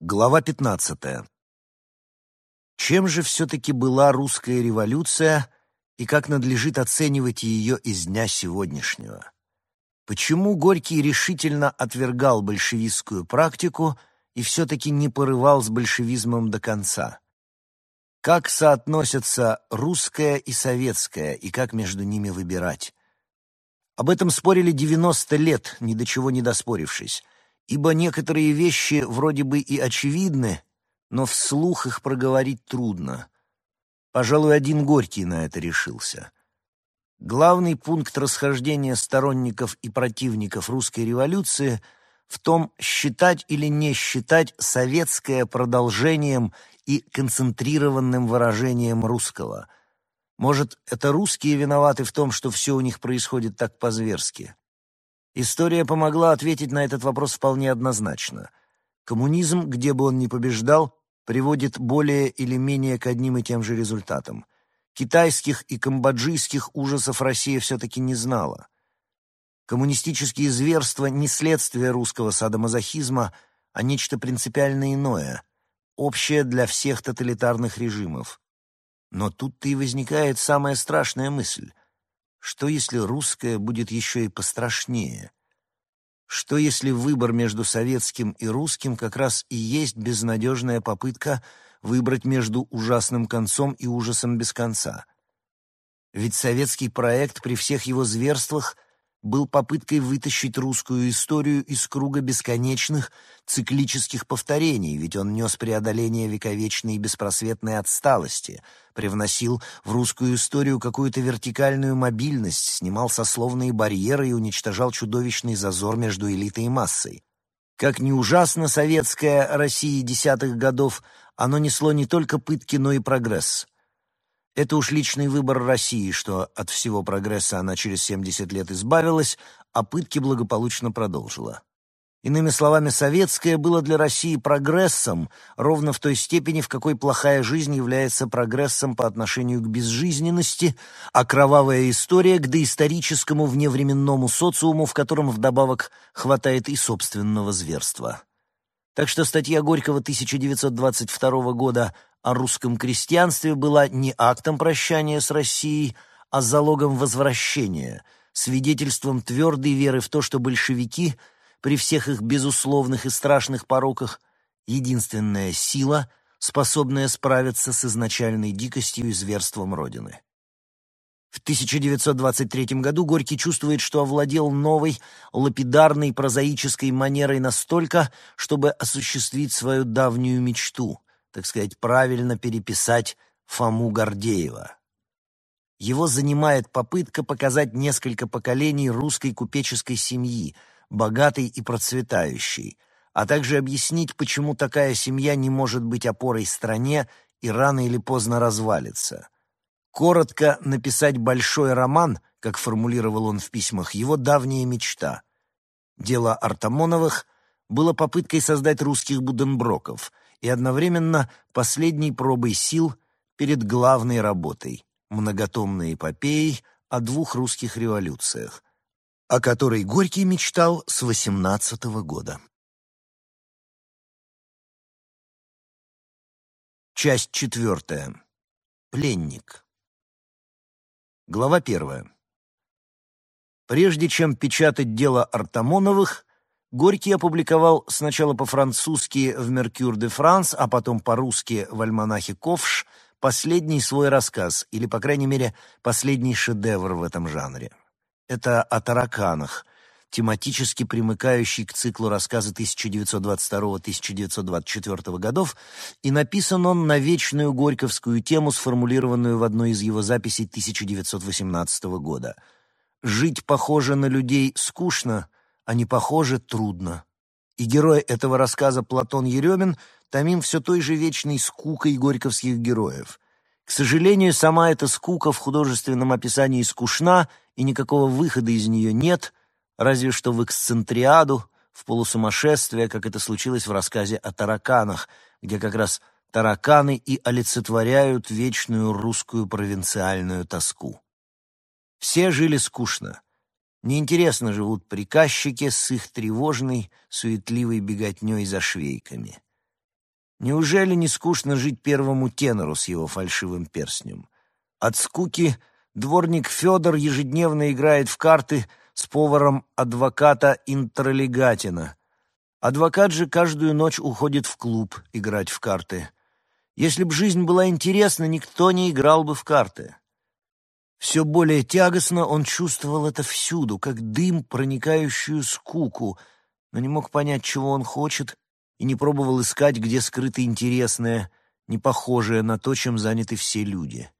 Глава 15. Чем же все-таки была русская революция и как надлежит оценивать ее из дня сегодняшнего? Почему Горький решительно отвергал большевистскую практику и все-таки не порывал с большевизмом до конца? Как соотносятся русское и советское, и как между ними выбирать? Об этом спорили 90 лет, ни до чего не доспорившись ибо некоторые вещи вроде бы и очевидны, но вслух их проговорить трудно. Пожалуй, один Горький на это решился. Главный пункт расхождения сторонников и противников русской революции в том, считать или не считать советское продолжением и концентрированным выражением русского. Может, это русские виноваты в том, что все у них происходит так по-зверски? История помогла ответить на этот вопрос вполне однозначно. Коммунизм, где бы он ни побеждал, приводит более или менее к одним и тем же результатам. Китайских и камбоджийских ужасов Россия все-таки не знала. Коммунистические зверства не следствие русского садомазохизма, а нечто принципиально иное, общее для всех тоталитарных режимов. Но тут-то и возникает самая страшная мысль — что если русское будет еще и пострашнее? Что если выбор между советским и русским как раз и есть безнадежная попытка выбрать между ужасным концом и ужасом без конца? Ведь советский проект при всех его зверствах был попыткой вытащить русскую историю из круга бесконечных циклических повторений, ведь он нес преодоление вековечной и беспросветной отсталости, привносил в русскую историю какую-то вертикальную мобильность, снимал сословные барьеры и уничтожал чудовищный зазор между элитой и массой. Как ни ужасно советская Россия десятых годов, оно несло не только пытки, но и прогресс — это уж личный выбор России, что от всего прогресса она через 70 лет избавилась, а пытки благополучно продолжила. Иными словами, советское было для России прогрессом ровно в той степени, в какой плохая жизнь является прогрессом по отношению к безжизненности, а кровавая история — к доисторическому вневременному социуму, в котором вдобавок хватает и собственного зверства. Так что статья Горького 1922 года о русском крестьянстве была не актом прощания с Россией, а залогом возвращения, свидетельством твердой веры в то, что большевики, при всех их безусловных и страшных пороках, единственная сила, способная справиться с изначальной дикостью и зверством Родины. В 1923 году Горький чувствует, что овладел новой, лапидарной, прозаической манерой настолько, чтобы осуществить свою давнюю мечту так сказать, правильно переписать Фому Гордеева. Его занимает попытка показать несколько поколений русской купеческой семьи, богатой и процветающей, а также объяснить, почему такая семья не может быть опорой стране и рано или поздно развалится. Коротко написать большой роман, как формулировал он в письмах, его давняя мечта. Дело Артамоновых было попыткой создать русских Буденброков — и одновременно последней пробой сил перед главной работой — многотомной эпопеей о двух русских революциях, о которой Горький мечтал с восемнадцатого года. Часть четвертая. Пленник. Глава первая. Прежде чем печатать дело Артамоновых, Горький опубликовал сначала по-французски в «Меркюр де Франс», а потом по-русски в альманахе «Ковш» последний свой рассказ, или, по крайней мере, последний шедевр в этом жанре. Это о тараканах, тематически примыкающий к циклу рассказа 1922-1924 годов, и написан он на вечную горьковскую тему, сформулированную в одной из его записей 1918 года. «Жить похоже на людей скучно», они похожи трудно. И герой этого рассказа Платон Еремин томим все той же вечной скукой горьковских героев. К сожалению, сама эта скука в художественном описании скучна, и никакого выхода из нее нет, разве что в эксцентриаду, в полусумасшествие, как это случилось в рассказе о тараканах, где как раз тараканы и олицетворяют вечную русскую провинциальную тоску. Все жили скучно. Неинтересно живут приказчики с их тревожной, суетливой беготней за швейками. Неужели не скучно жить первому тенору с его фальшивым перстнем? От скуки дворник Федор ежедневно играет в карты с поваром адвоката Интролегатина. Адвокат же каждую ночь уходит в клуб играть в карты. Если б жизнь была интересна, никто не играл бы в карты. Все более тягостно он чувствовал это всюду, как дым, проникающую скуку, но не мог понять, чего он хочет, и не пробовал искать, где скрыто интересное, не похожее на то, чем заняты все люди.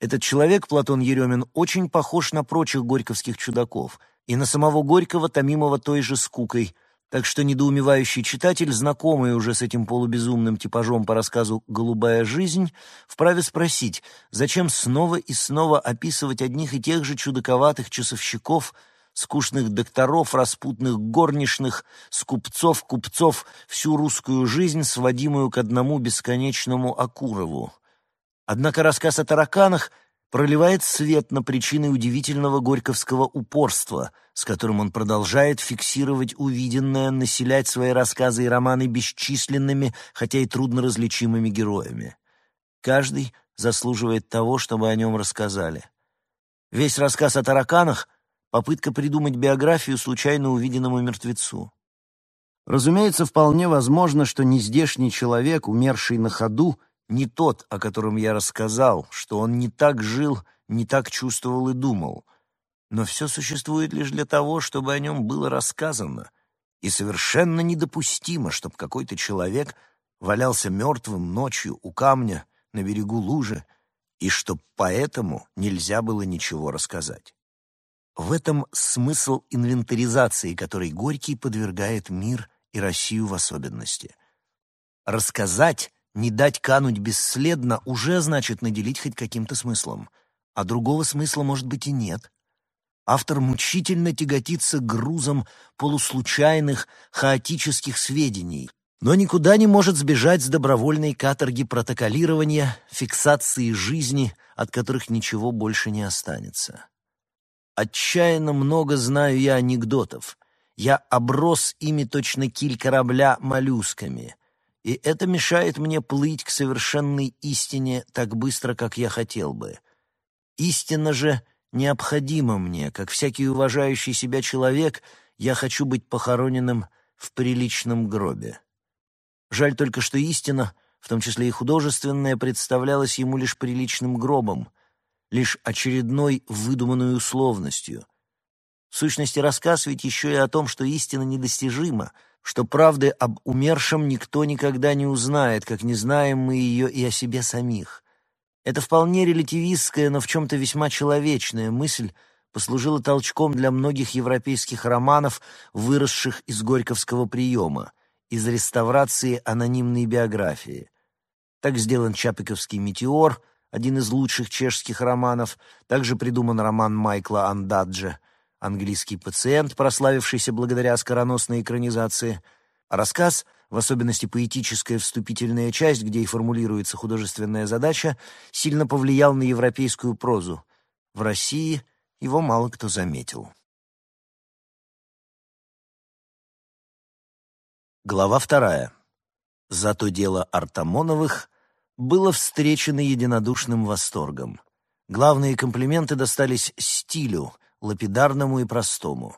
Этот человек, Платон Еремин, очень похож на прочих горьковских чудаков и на самого Горького, томимого той же скукой — так что недоумевающий читатель, знакомый уже с этим полубезумным типажом по рассказу «Голубая жизнь», вправе спросить, зачем снова и снова описывать одних и тех же чудаковатых часовщиков, скучных докторов, распутных горничных, скупцов, купцов, всю русскую жизнь, сводимую к одному бесконечному Акурову. Однако рассказ о тараканах — проливает свет на причины удивительного горьковского упорства, с которым он продолжает фиксировать увиденное, населять свои рассказы и романы бесчисленными, хотя и трудно различимыми героями. Каждый заслуживает того, чтобы о нем рассказали. Весь рассказ о тараканах — попытка придумать биографию случайно увиденному мертвецу. Разумеется, вполне возможно, что нездешний человек, умерший на ходу, не тот, о котором я рассказал, что он не так жил, не так чувствовал и думал. Но все существует лишь для того, чтобы о нем было рассказано. И совершенно недопустимо, чтобы какой-то человек валялся мертвым ночью у камня на берегу лужи, и чтоб поэтому нельзя было ничего рассказать. В этом смысл инвентаризации, которой Горький подвергает мир и Россию в особенности. Рассказать не дать кануть бесследно уже значит наделить хоть каким-то смыслом, а другого смысла, может быть, и нет. Автор мучительно тяготится грузом полуслучайных, хаотических сведений, но никуда не может сбежать с добровольной каторги протоколирования, фиксации жизни, от которых ничего больше не останется. Отчаянно много знаю я анекдотов. Я оброс ими точно киль корабля моллюсками — и это мешает мне плыть к совершенной истине так быстро, как я хотел бы. Истина же необходима мне, как всякий уважающий себя человек, я хочу быть похороненным в приличном гробе. Жаль только, что истина, в том числе и художественная, представлялась ему лишь приличным гробом, лишь очередной выдуманной условностью. В сущности, рассказ ведь еще и о том, что истина недостижима — что правды об умершем никто никогда не узнает, как не знаем мы ее и о себе самих. Это вполне релятивистская, но в чем-то весьма человечная мысль послужила толчком для многих европейских романов, выросших из горьковского приема, из реставрации анонимной биографии. Так сделан Чапиковский «Метеор», один из лучших чешских романов, также придуман роман Майкла Андаджа английский пациент, прославившийся благодаря скороносной экранизации, рассказ, в особенности поэтическая вступительная часть, где и формулируется художественная задача, сильно повлиял на европейскую прозу. В России его мало кто заметил. Глава вторая. Зато дело Артамоновых было встречено единодушным восторгом. Главные комплименты достались стилю — лапидарному и простому.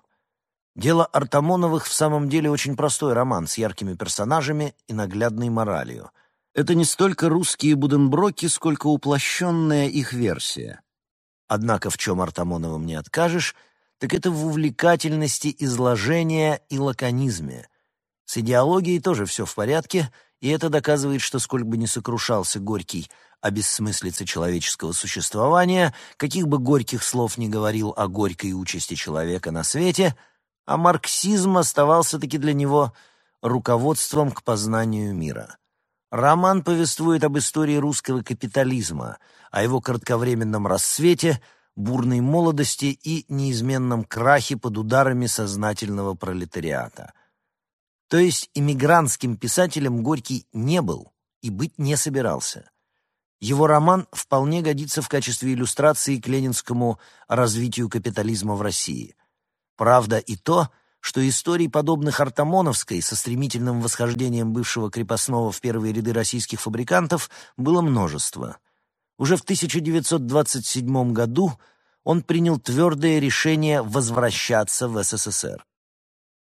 Дело Артамоновых в самом деле очень простой роман с яркими персонажами и наглядной моралью. Это не столько русские буденброки, сколько уплощенная их версия. Однако в чем Артамоновым не откажешь, так это в увлекательности изложения и лаконизме. С идеологией тоже все в порядке, и это доказывает, что сколько бы ни сокрушался Горький о бессмыслице человеческого существования, каких бы горьких слов ни говорил о горькой участи человека на свете, а марксизм оставался-таки для него руководством к познанию мира. Роман повествует об истории русского капитализма, о его кратковременном рассвете, бурной молодости и неизменном крахе под ударами сознательного пролетариата. То есть иммигрантским писателем Горький не был и быть не собирался. Его роман вполне годится в качестве иллюстрации к ленинскому развитию капитализма в России. Правда и то, что историй, подобных Артамоновской, со стремительным восхождением бывшего крепостного в первые ряды российских фабрикантов, было множество. Уже в 1927 году он принял твердое решение возвращаться в СССР.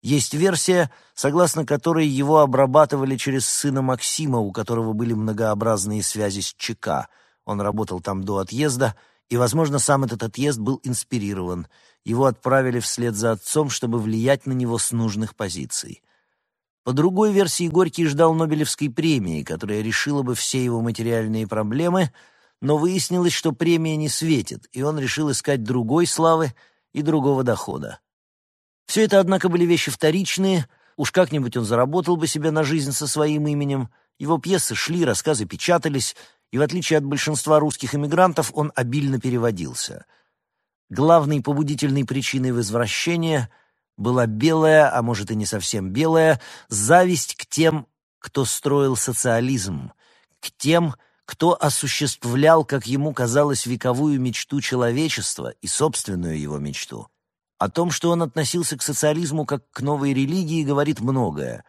Есть версия, согласно которой его обрабатывали через сына Максима, у которого были многообразные связи с ЧК. Он работал там до отъезда, и, возможно, сам этот отъезд был инспирирован. Его отправили вслед за отцом, чтобы влиять на него с нужных позиций. По другой версии, Горький ждал Нобелевской премии, которая решила бы все его материальные проблемы, но выяснилось, что премия не светит, и он решил искать другой славы и другого дохода. Все это, однако, были вещи вторичные, уж как-нибудь он заработал бы себе на жизнь со своим именем, его пьесы шли, рассказы печатались, и в отличие от большинства русских эмигрантов он обильно переводился. Главной побудительной причиной возвращения была белая, а может и не совсем белая, зависть к тем, кто строил социализм, к тем, кто осуществлял, как ему казалось, вековую мечту человечества и собственную его мечту. О том, что он относился к социализму как к новой религии, говорит многое.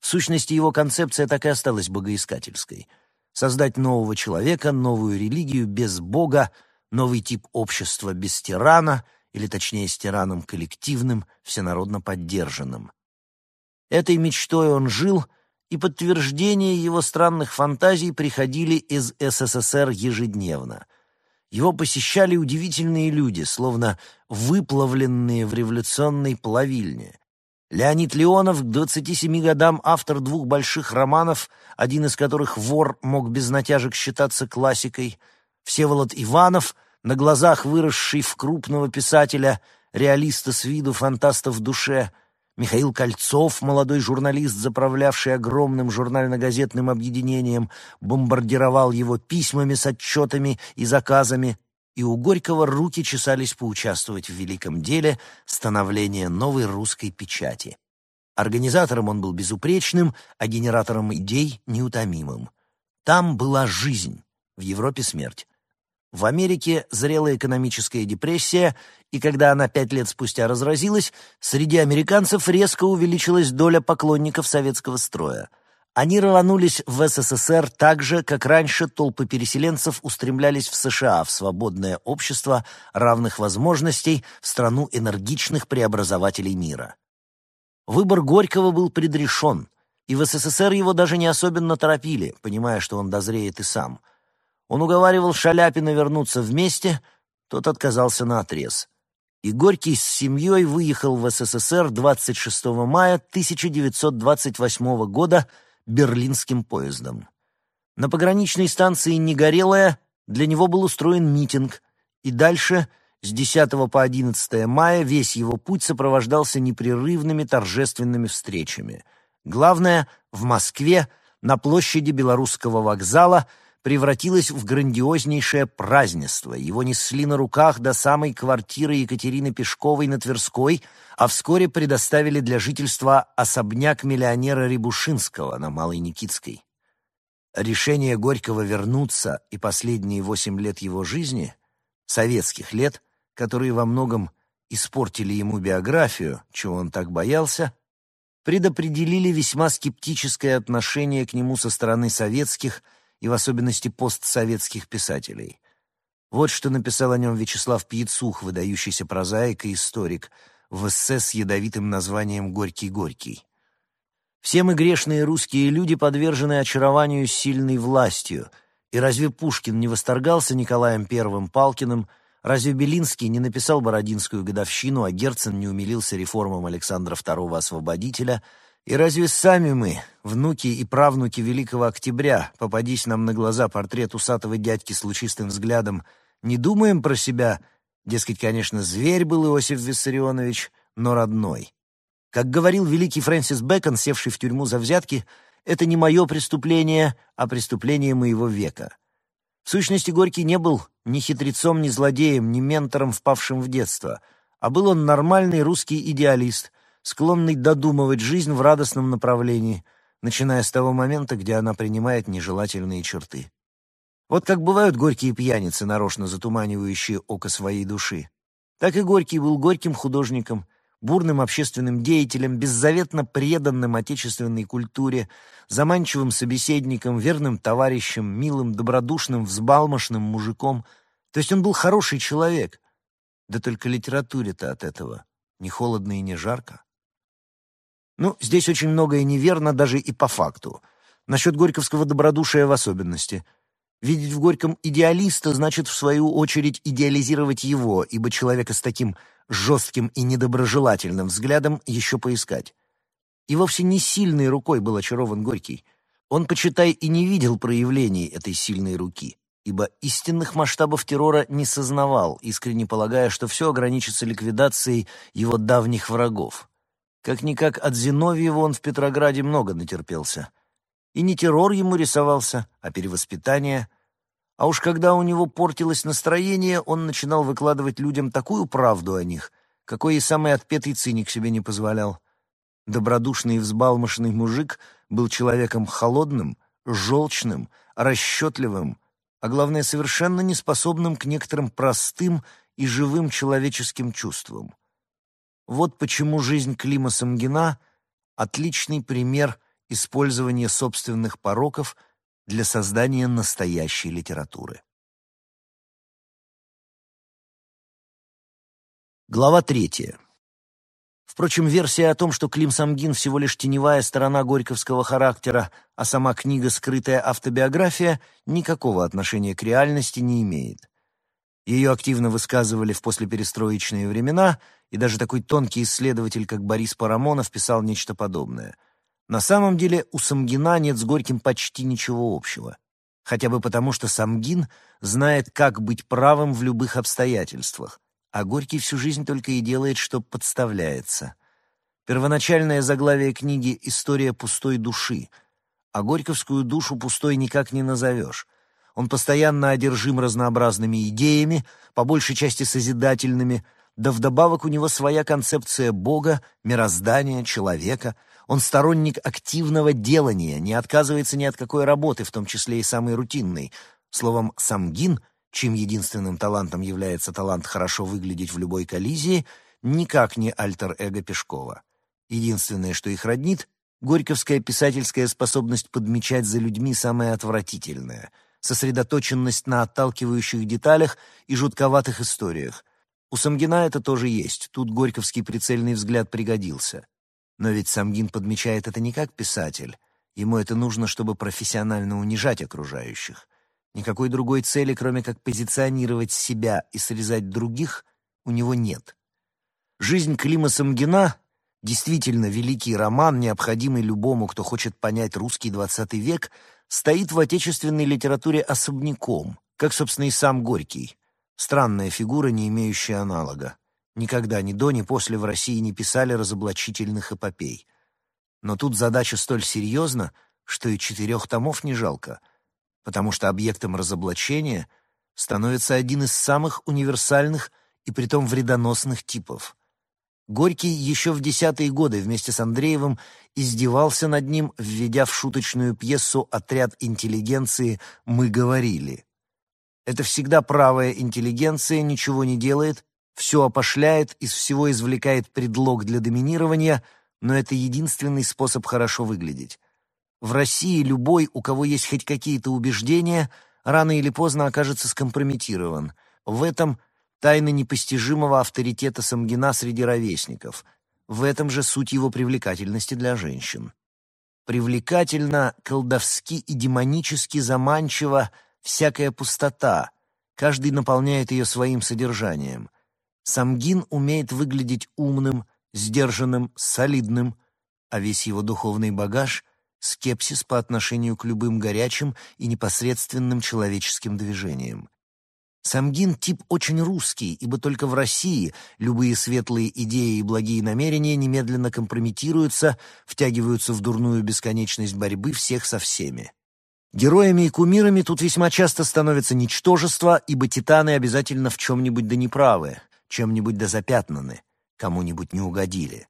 В сущности, его концепция так и осталась богоискательской. Создать нового человека, новую религию без Бога, новый тип общества без тирана, или точнее с тираном коллективным, всенародно поддержанным. Этой мечтой он жил, и подтверждения его странных фантазий приходили из СССР ежедневно — его посещали удивительные люди, словно выплавленные в революционной плавильне. Леонид Леонов, к 27 годам автор двух больших романов, один из которых «Вор» мог без натяжек считаться классикой, Всеволод Иванов, на глазах выросший в крупного писателя, реалиста с виду, фантаста в душе — Михаил Кольцов, молодой журналист, заправлявший огромным журнально-газетным объединением, бомбардировал его письмами с отчетами и заказами, и у Горького руки чесались поучаствовать в великом деле становления новой русской печати. Организатором он был безупречным, а генератором идей — неутомимым. Там была жизнь, в Европе смерть. В Америке зрела экономическая депрессия, и когда она пять лет спустя разразилась, среди американцев резко увеличилась доля поклонников советского строя. Они рванулись в СССР так же, как раньше толпы переселенцев устремлялись в США, в свободное общество равных возможностей, в страну энергичных преобразователей мира. Выбор Горького был предрешен, и в СССР его даже не особенно торопили, понимая, что он дозреет и сам – он уговаривал Шаляпина вернуться вместе, тот отказался наотрез. И Горький с семьей выехал в СССР 26 мая 1928 года берлинским поездом. На пограничной станции Негорелая для него был устроен митинг, и дальше, с 10 по 11 мая, весь его путь сопровождался непрерывными торжественными встречами. Главное, в Москве, на площади Белорусского вокзала – превратилось в грандиознейшее празднество. Его несли на руках до самой квартиры Екатерины Пешковой на Тверской, а вскоре предоставили для жительства особняк миллионера Рябушинского на Малой Никитской. Решение Горького вернуться и последние восемь лет его жизни, советских лет, которые во многом испортили ему биографию, чего он так боялся, предопределили весьма скептическое отношение к нему со стороны советских – и в особенности постсоветских писателей. Вот что написал о нем Вячеслав Пьецух, выдающийся прозаик и историк, в эссе с ядовитым названием «Горький-горький». Все мы грешные русские люди подвержены очарованию сильной властью, и разве Пушкин не восторгался Николаем I Палкиным, разве Белинский не написал Бородинскую годовщину, а Герцен не умилился реформам Александра II Освободителя — и разве сами мы, внуки и правнуки Великого Октября, попадись нам на глаза портрет усатого дядьки с лучистым взглядом, не думаем про себя, дескать, конечно, зверь был Иосиф Виссарионович, но родной? Как говорил великий Фрэнсис Бэкон, севший в тюрьму за взятки, это не мое преступление, а преступление моего века. В сущности, Горький не был ни хитрецом, ни злодеем, ни ментором, впавшим в детство, а был он нормальный русский идеалист, склонный додумывать жизнь в радостном направлении, начиная с того момента, где она принимает нежелательные черты. Вот как бывают горькие пьяницы, нарочно затуманивающие око своей души. Так и Горький был горьким художником, бурным общественным деятелем, беззаветно преданным отечественной культуре, заманчивым собеседником, верным товарищем, милым, добродушным, взбалмошным мужиком. То есть он был хороший человек. Да только литературе-то от этого не холодно и не жарко. Ну, здесь очень многое неверно даже и по факту. Насчет горьковского добродушия в особенности. Видеть в Горьком идеалиста значит, в свою очередь, идеализировать его, ибо человека с таким жестким и недоброжелательным взглядом еще поискать. И вовсе не сильной рукой был очарован Горький. Он, почитай, и не видел проявлений этой сильной руки, ибо истинных масштабов террора не сознавал, искренне полагая, что все ограничится ликвидацией его давних врагов. Как-никак от Зиновьева он в Петрограде много натерпелся. И не террор ему рисовался, а перевоспитание. А уж когда у него портилось настроение, он начинал выкладывать людям такую правду о них, какой и самый отпетый циник себе не позволял. Добродушный и взбалмошный мужик был человеком холодным, желчным, расчетливым, а главное, совершенно неспособным к некоторым простым и живым человеческим чувствам. Вот почему жизнь Клима Самгина — отличный пример использования собственных пороков для создания настоящей литературы. Глава третья. Впрочем, версия о том, что Клим Самгин всего лишь теневая сторона горьковского характера, а сама книга — скрытая автобиография, никакого отношения к реальности не имеет. Ее активно высказывали в послеперестроечные времена, и даже такой тонкий исследователь, как Борис Парамонов, писал нечто подобное. На самом деле у Самгина нет с Горьким почти ничего общего. Хотя бы потому, что Самгин знает, как быть правым в любых обстоятельствах, а Горький всю жизнь только и делает, что подставляется. Первоначальное заглавие книги «История пустой души», а горьковскую душу пустой никак не назовешь. Он постоянно одержим разнообразными идеями, по большей части созидательными, да вдобавок у него своя концепция Бога, мироздания, человека. Он сторонник активного делания, не отказывается ни от какой работы, в том числе и самой рутинной. Словом, Самгин — чьим единственным талантом является талант хорошо выглядеть в любой коллизии, никак не альтер-эго Пешкова. Единственное, что их роднит — горьковская писательская способность подмечать за людьми самое отвратительное, сосредоточенность на отталкивающих деталях и жутковатых историях. У Самгина это тоже есть, тут горьковский прицельный взгляд пригодился. Но ведь Самгин подмечает это не как писатель, ему это нужно, чтобы профессионально унижать окружающих. Никакой другой цели, кроме как позиционировать себя и срезать других, у него нет. Жизнь Клима Самгина — действительно великий роман, необходимый любому, кто хочет понять русский XX век, стоит в отечественной литературе особняком, как, собственно, и сам Горький. Странная фигура, не имеющая аналога. Никогда ни до, ни после в России не писали разоблачительных эпопей. Но тут задача столь серьезна, что и четырех томов не жалко — потому что объектом разоблачения становится один из самых универсальных и притом вредоносных типов. Горький еще в десятые годы вместе с Андреевым издевался над ним, введя в шуточную пьесу «Отряд интеллигенции» «Мы говорили». Это всегда правая интеллигенция, ничего не делает, все опошляет, из всего извлекает предлог для доминирования, но это единственный способ хорошо выглядеть. В России любой, у кого есть хоть какие-то убеждения, рано или поздно окажется скомпрометирован. В этом тайна непостижимого авторитета Самгина среди ровесников. В этом же суть его привлекательности для женщин. Привлекательно, колдовски и демонически заманчива всякая пустота. Каждый наполняет ее своим содержанием. Самгин умеет выглядеть умным, сдержанным, солидным, а весь его духовный багаж — скепсис по отношению к любым горячим и непосредственным человеческим движениям. Самгин — тип очень русский, ибо только в России любые светлые идеи и благие намерения немедленно компрометируются, втягиваются в дурную бесконечность борьбы всех со всеми. Героями и кумирами тут весьма часто становятся ничтожества, ибо титаны обязательно в чем-нибудь да неправы, чем-нибудь да запятнаны, кому-нибудь не угодили.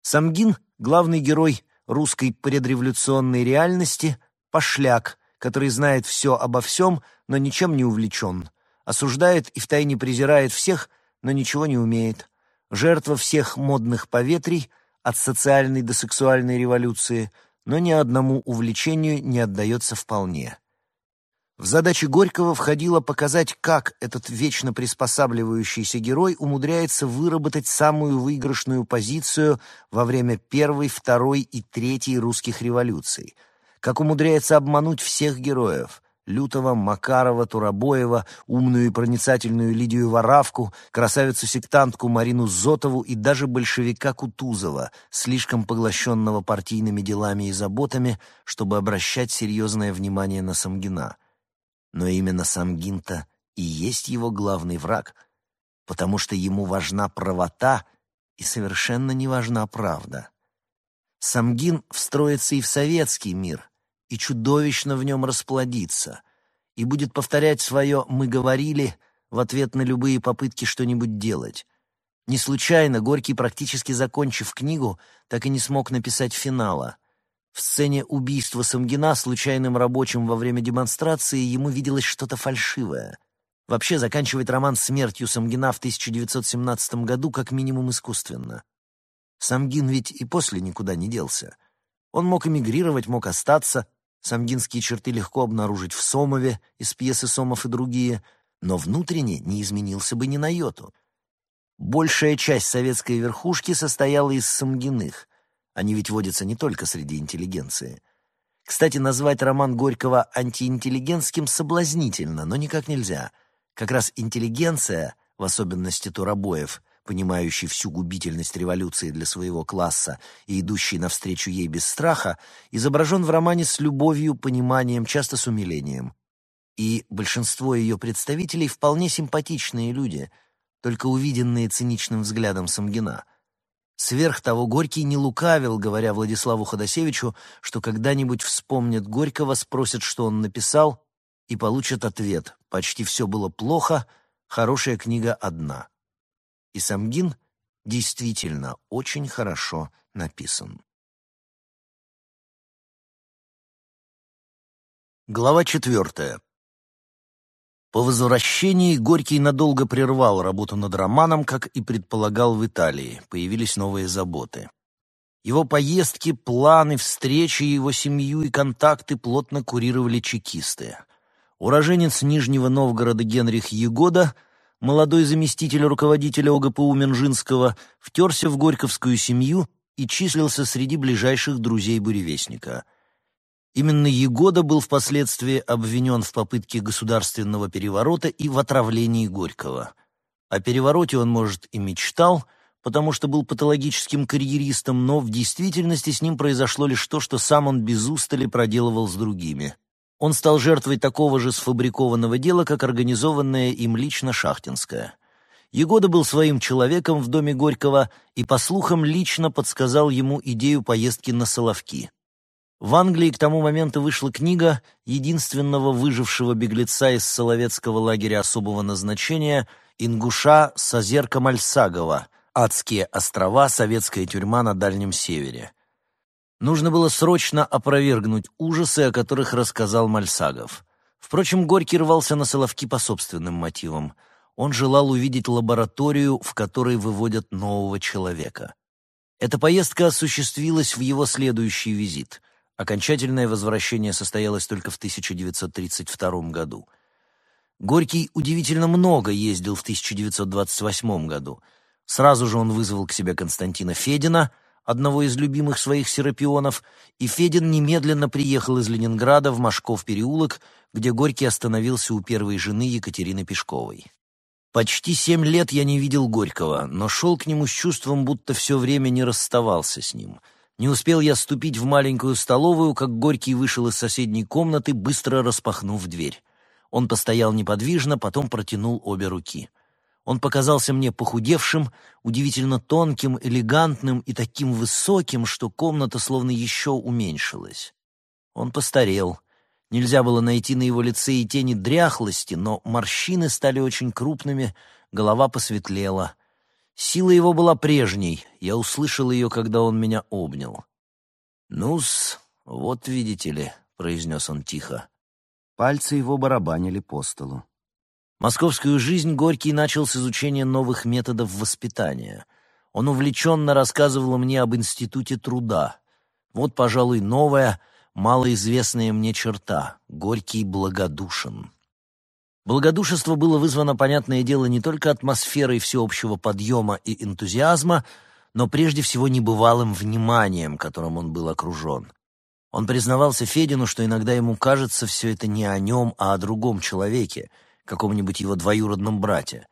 Самгин — главный герой русской предреволюционной реальности пошляк, который знает все обо всем, но ничем не увлечен, осуждает и втайне презирает всех, но ничего не умеет. жертва всех модных поветрий, от социальной до сексуальной революции, но ни одному увлечению не отдается вполне. В задачи Горького входило показать, как этот вечно приспосабливающийся герой умудряется выработать самую выигрышную позицию во время Первой, Второй и Третьей русских революций, как умудряется обмануть всех героев — Лютова, Макарова, Турабоева, умную и проницательную Лидию Варавку, красавицу-сектантку Марину Зотову и даже большевика Кутузова, слишком поглощенного партийными делами и заботами, чтобы обращать серьезное внимание на Самгина. Но именно Самгин-то и есть его главный враг, потому что ему важна правота и совершенно не важна правда. Самгин встроится и в советский мир, и чудовищно в нем расплодится, и будет повторять свое «мы говорили» в ответ на любые попытки что-нибудь делать. Не случайно Горький, практически закончив книгу, так и не смог написать финала. В сцене убийства Самгина случайным рабочим во время демонстрации ему виделось что-то фальшивое. Вообще заканчивать роман смертью Самгина в 1917 году как минимум искусственно. Самгин ведь и после никуда не делся. Он мог эмигрировать, мог остаться, Самгинские черты легко обнаружить в Сомове из пьесы «Сомов и другие», но внутренне не изменился бы ни на йоту. Большая часть советской верхушки состояла из Самгиных. Они ведь водятся не только среди интеллигенции. Кстати, назвать роман Горького антиинтеллигентским соблазнительно, но никак нельзя. Как раз интеллигенция, в особенности Турабоев, понимающий всю губительность революции для своего класса и идущий навстречу ей без страха, изображен в романе с любовью, пониманием, часто с умилением. И большинство ее представителей вполне симпатичные люди, только увиденные циничным взглядом Самгина. Сверх того, Горький не лукавил, говоря Владиславу Ходосевичу, что когда-нибудь вспомнят Горького, спросят, что он написал, и получат ответ «почти все было плохо, хорошая книга одна» и Самгин действительно очень хорошо написан. Глава четвертая. По возвращении Горький надолго прервал работу над романом, как и предполагал в Италии. Появились новые заботы. Его поездки, планы, встречи, его семью и контакты плотно курировали чекисты. Уроженец Нижнего Новгорода Генрих Егода — молодой заместитель руководителя ОГПУ Минжинского, втерся в горьковскую семью и числился среди ближайших друзей буревестника. Именно Егода был впоследствии обвинен в попытке государственного переворота и в отравлении Горького. О перевороте он, может, и мечтал, потому что был патологическим карьеристом, но в действительности с ним произошло лишь то, что сам он без устали проделывал с другими — он стал жертвой такого же сфабрикованного дела, как организованное им лично Шахтинское. Егода был своим человеком в доме Горького и, по слухам, лично подсказал ему идею поездки на Соловки. В Англии к тому моменту вышла книга единственного выжившего беглеца из Соловецкого лагеря особого назначения «Ингуша Сазерка Мальсагова. Адские острова. Советская тюрьма на Дальнем Севере». Нужно было срочно опровергнуть ужасы, о которых рассказал Мальсагов. Впрочем, Горький рвался на Соловки по собственным мотивам. Он желал увидеть лабораторию, в которой выводят нового человека. Эта поездка осуществилась в его следующий визит. Окончательное возвращение состоялось только в 1932 году. Горький удивительно много ездил в 1928 году. Сразу же он вызвал к себе Константина Федина — одного из любимых своих серапионов, и Федин немедленно приехал из Ленинграда в Машков переулок, где Горький остановился у первой жены Екатерины Пешковой. Почти семь лет я не видел Горького, но шел к нему с чувством, будто все время не расставался с ним. Не успел я ступить в маленькую столовую, как Горький вышел из соседней комнаты, быстро распахнув дверь. Он постоял неподвижно, потом протянул обе руки. Он показался мне похудевшим, удивительно тонким, элегантным и таким высоким, что комната словно еще уменьшилась. Он постарел. Нельзя было найти на его лице и тени дряхлости, но морщины стали очень крупными, голова посветлела. Сила его была прежней, я услышал ее, когда он меня обнял. «Ну-с, вот видите ли», — произнес он тихо. Пальцы его барабанили по столу. Московскую жизнь Горький начал с изучения новых методов воспитания. Он увлеченно рассказывал мне об институте труда. Вот, пожалуй, новая, малоизвестная мне черта — Горький благодушен. Благодушество было вызвано, понятное дело, не только атмосферой всеобщего подъема и энтузиазма, но прежде всего небывалым вниманием, которым он был окружен. Он признавался Федину, что иногда ему кажется все это не о нем, а о другом человеке, каком-нибудь его двоюродном брате.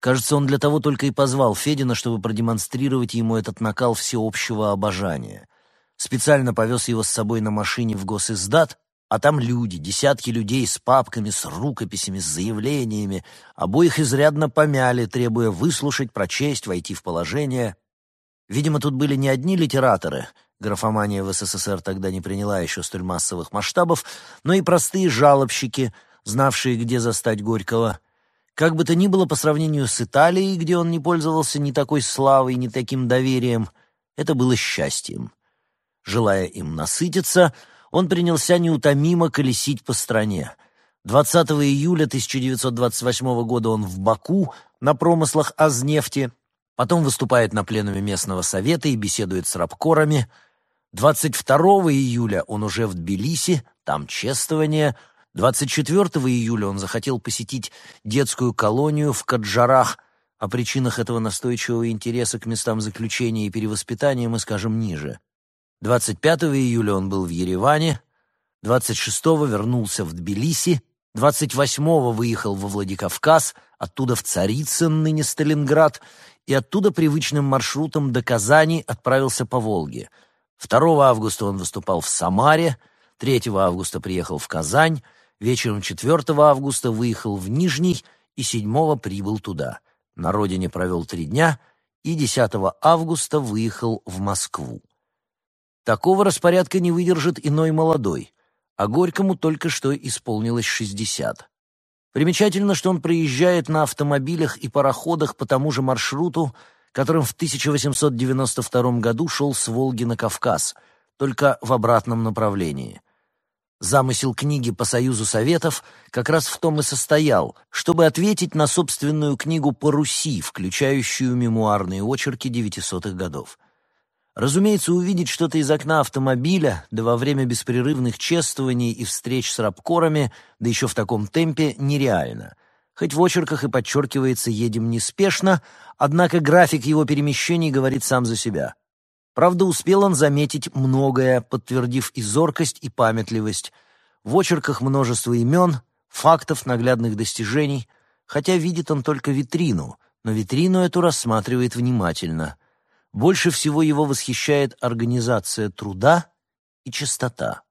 Кажется, он для того только и позвал Федина, чтобы продемонстрировать ему этот накал всеобщего обожания. Специально повез его с собой на машине в госиздат, а там люди, десятки людей с папками, с рукописями, с заявлениями. Обоих изрядно помяли, требуя выслушать, прочесть, войти в положение. Видимо, тут были не одни литераторы — графомания в СССР тогда не приняла еще столь массовых масштабов, но и простые жалобщики, знавшие, где застать Горького. Как бы то ни было, по сравнению с Италией, где он не пользовался ни такой славой, ни таким доверием, это было счастьем. Желая им насытиться, он принялся неутомимо колесить по стране. 20 июля 1928 года он в Баку на промыслах Азнефти, потом выступает на пленуме местного совета и беседует с рабкорами – 22 июля он уже в Тбилиси, там чествование. 24 июля он захотел посетить детскую колонию в Каджарах. О причинах этого настойчивого интереса к местам заключения и перевоспитания мы скажем ниже. 25 июля он был в Ереване, 26-го вернулся в Тбилиси, 28-го выехал во Владикавказ, оттуда в Царицын, ныне Сталинград, и оттуда привычным маршрутом до Казани отправился по Волге — 2 августа он выступал в Самаре, 3 августа приехал в Казань, вечером 4 августа выехал в Нижний и 7 прибыл туда. На родине провел три дня и 10 августа выехал в Москву. Такого распорядка не выдержит иной молодой, а Горькому только что исполнилось 60. Примечательно, что он проезжает на автомобилях и пароходах по тому же маршруту, которым в 1892 году шел с Волги на Кавказ, только в обратном направлении. Замысел книги по Союзу Советов как раз в том и состоял, чтобы ответить на собственную книгу по Руси, включающую мемуарные очерки 900-х годов. Разумеется, увидеть что-то из окна автомобиля, да во время беспрерывных чествований и встреч с рабкорами, да еще в таком темпе, нереально — Хоть в очерках и подчеркивается «едем неспешно», однако график его перемещений говорит сам за себя. Правда, успел он заметить многое, подтвердив и зоркость, и памятливость. В очерках множество имен, фактов, наглядных достижений, хотя видит он только витрину, но витрину эту рассматривает внимательно. Больше всего его восхищает организация труда и чистота.